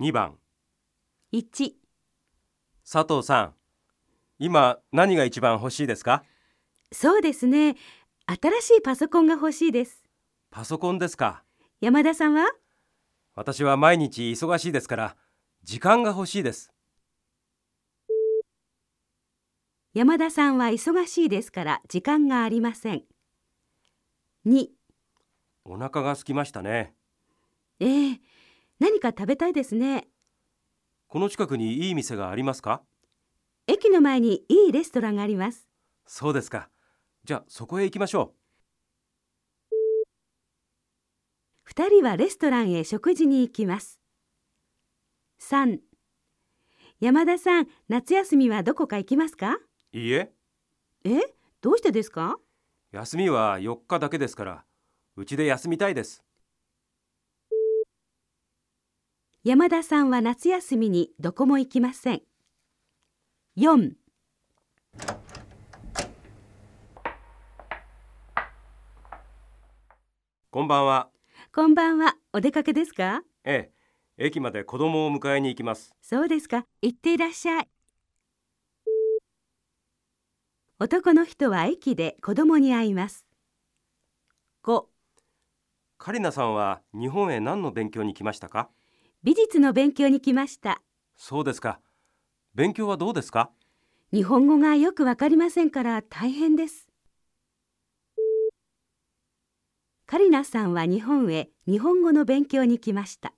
2番。1、佐藤さん今何が一番欲しいですか？そうですね。新しいパソコンが欲しいです。パソコンですか？山田さんは？私は毎日忙しいですから時間が欲しいです。山田さんは忙しいですから時間がありません。2、お腹が空きましたね。ええ何か食べたいですね。この近くにいい店がありますか？駅の前にいいレストランがあります。そうですか。じゃあそこへ行きましょ2人はレストランへ食事に行きます。3山田さん、夏休みはどこか行きますか？ういいえ。え？どうしてですか？休みは4日だけですからうちで休みたいです山田さんは夏休みにどこも行きません。4こんばんはこんばんは。お出かけですか？ええ駅まで子供を迎えに行きますそうですか。行っていらっしゃい。男の人は駅で子供に会います。5カリナさんは日本へ何の勉強に来ましたか？美術の勉強に来ました。そうですか勉強はどうですか？日本語がよくわかりませんから大変です。カリナさんは日本へ日本語の勉強に来ました。